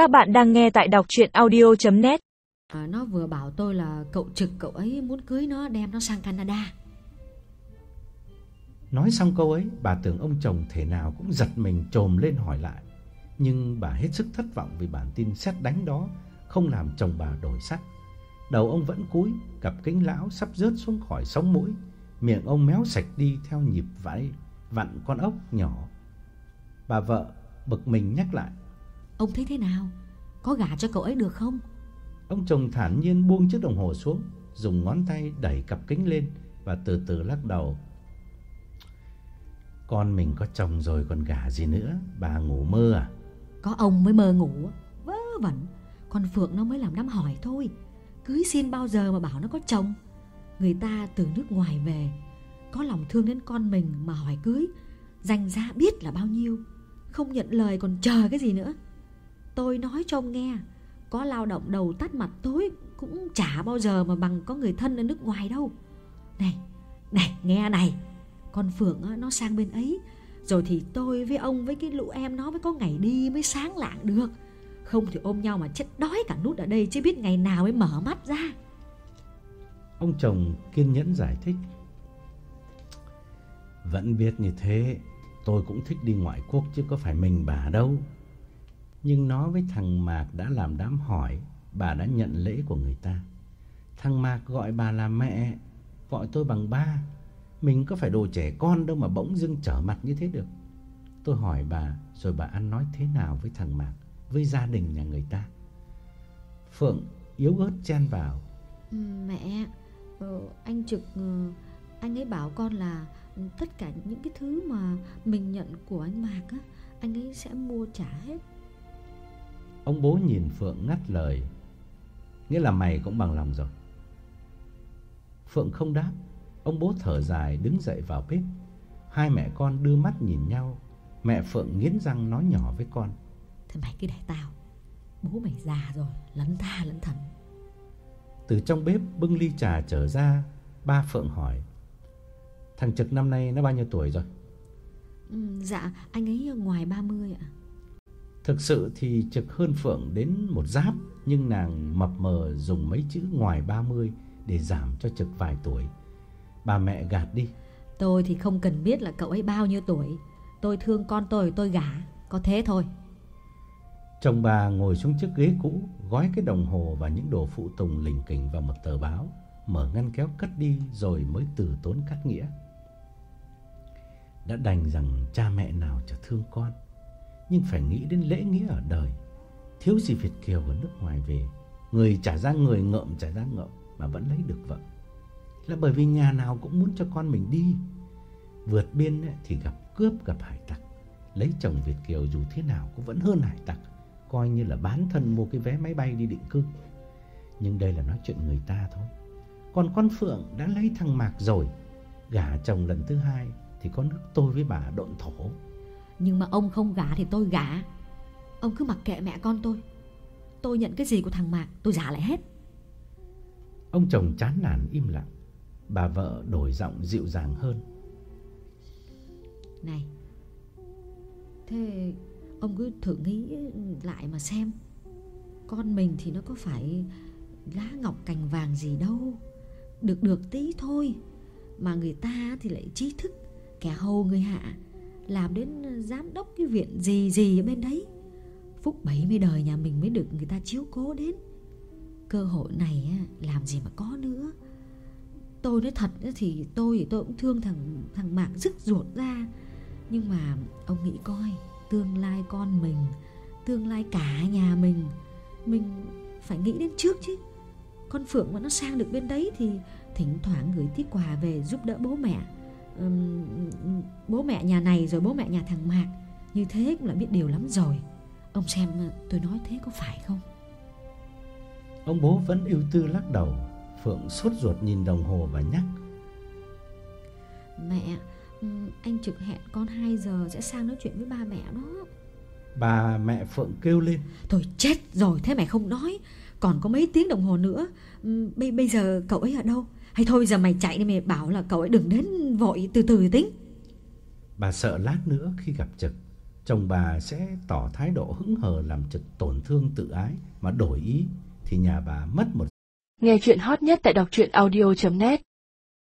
Các bạn đang nghe tại đọc chuyện audio.net à, Nó vừa bảo tôi là cậu trực cậu ấy muốn cưới nó đem nó sang Canada Nói xong câu ấy, bà tưởng ông chồng thể nào cũng giật mình trồm lên hỏi lại. Nhưng bà hết sức thất vọng vì bản tin xét đánh đó không làm chồng bà đổi sắc. Đầu ông vẫn cúi, cặp kính lão sắp rớt xuống khỏi sống mũi, miệng ông méo sạch đi theo nhịp vãi vặn con ốc nhỏ. Bà vợ bực mình nhắc lại. Ông thấy thế nào? Có gả cho cậu ấy được không? Ông chồng thản nhiên buông chiếc đồng hồ xuống, dùng ngón tay đẩy cặp kính lên và từ từ lắc đầu. Con mình có chồng rồi còn gả gì nữa, bà ngủ mơ à? Có ông mới mơ ngủ Vớ vẩn Con Phượng nó mới làm đám hỏi thôi Cưới xin bao giờ mà bảo nó có chồng Người ta từ nước ngoài về Có lòng thương đến con mình mà hỏi cưới Danh giá biết là bao nhiêu Không nhận lời còn chờ cái gì nữa Tôi nói cho ông nghe Có lao động đầu tắt mặt tối Cũng chả bao giờ mà bằng có người thân ở nước ngoài đâu Này, này, nghe này Con Phượng nó sang bên ấy Rồi thì tôi với ông với cái lũ em nó mới có ngày đi mới sáng lạng được Không thì ôm nhau mà chết đói cả nút ở đây Chứ biết ngày nào mới mở mắt ra Ông chồng kiên nhẫn giải thích. Vẫn biết như thế, tôi cũng thích đi ngoại quốc chứ có phải mình bà đâu. Nhưng nói với thằng Mạc đã làm đám hỏi, bà đã nhận lễ của người ta. Thằng Mạc gọi bà là mẹ, gọi tôi bằng ba. Mình có phải đồ trẻ con đâu mà bỗng dưng trở mặt như thế được. Tôi hỏi bà, rồi bà ăn nói thế nào với thằng Mạc, với gia đình nhà người ta. Phượng yếu ớt chen vào. Ừ, mẹ ờ, Anh Trực ờ, Anh ấy bảo con là Tất cả những cái thứ mà Mình nhận của anh Mạc á Anh ấy sẽ mua trả hết Ông bố nhìn Phượng ngắt lời. Nghĩa là mày cũng bằng lòng rồi. Phượng không đáp. Ông bố thở dài đứng dậy vào bếp. Hai mẹ con đưa mắt nhìn nhau. Mẹ Phượng nghiến răng nói nhỏ với con. Thế mày cứ để tao. Bố mày già rồi Lấn tha lấn thần. Từ trong bếp bưng ly trà trở ra Ba Phượng hỏi Thằng Trực năm nay nó bao nhiêu tuổi rồi? Ừ, Dạ anh ấy ngoài 30 ạ Thực sự thì Trực hơn Phượng đến một giáp Nhưng nàng mập mờ dùng mấy chữ ngoài 30 Để giảm cho Trực vài tuổi. Bà mẹ gạt đi. Tôi thì không cần biết là cậu ấy bao nhiêu tuổi. Tôi thương con tôi tôi gả. Có thế thôi. Chồng bà ngồi xuống chiếc ghế cũ, gói cái đồng hồ và những đồ phụ tùng lỉnh kỉnh vào một tờ báo, mở ngăn kéo cất đi rồi mới từ tốn cắt nghĩa. Đã đành rằng cha mẹ nào chả thương con, nhưng phải nghĩ đến lễ nghĩa ở đời. Thiếu gì Việt kiều ở nước ngoài về, người trả ra người ngợm trả ra ngợm mà vẫn lấy được vợ. Là bởi vì nhà nào cũng muốn cho con mình đi. Vượt biên thì gặp cướp gặp hải tặc, lấy chồng Việt kiều dù thế nào cũng vẫn hơn hải tặc coi như là bán thân mua cái vé máy bay đi định cư. Nhưng đây là nói chuyện người ta thôi. Còn con Phượng đã lấy thằng Mạc rồi, gả chồng lần thứ hai thì có nước tôi với bà độn thổ. Nhưng mà ông không gả thì tôi gả. Ông cứ mặc kệ mẹ con tôi. Tôi nhận cái gì của thằng Mạc tôi giả lại hết. Ông chồng chán nản im lặng, bà vợ đổi giọng dịu dàng hơn. Này Thế ông cứ thử nghĩ lại mà xem. Con mình thì nó có phải lá ngọc cành vàng gì đâu. Được được tí thôi. Mà người ta thì lại trí thức. Kẻ hầu người hạ làm đến ờ, giám đốc cái viện gì gì ở bên đấy. Phúc 70 đời nhà mình mới được người ta chiếu cố đến. Cơ hội này làm gì mà có nữa. Tôi nói thật thì tôi thì tôi cũng thương thằng thằng mạng rứt ruột ra. Nhưng mà ông nghĩ coi, Tương lai con mình, Tương lai cả nhà mình Mình phải nghĩ đến trước chứ. Con Phượng mà nó sang được bên đấy Thì thỉnh thoảng gửi tí quà về giúp đỡ bố mẹ. Ừm, Bố mẹ nhà này rồi bố mẹ nhà thằng Mạc Như thế cũng là biết điều lắm rồi Ông xem tôi nói thế có phải không Ông bố vẫn ưu tư lắc đầu, Phượng sốt ruột nhìn đồng hồ và nhắc. Mẹ Anh trực hẹn con 2 giờ sẽ sang nói chuyện với ba mẹ đó Bà mẹ Phượng kêu lên. Thôi chết rồi thế mày không nói Còn có mấy tiếng đồng hồ nữa. Ừm, bây, bây giờ cậu ấy ở đâu? Hay thôi giờ mày chạy đi mày bảo là cậu ấy đừng đến vội từ từ tính. Bà sợ lát nữa khi gặp Trực, chồng bà sẽ tỏ thái độ hững hờ làm chật tổn thương tự ái mà đổi ý thì nhà bà mất một Nghe chuyện hot nhất tại đọc truyện audio.net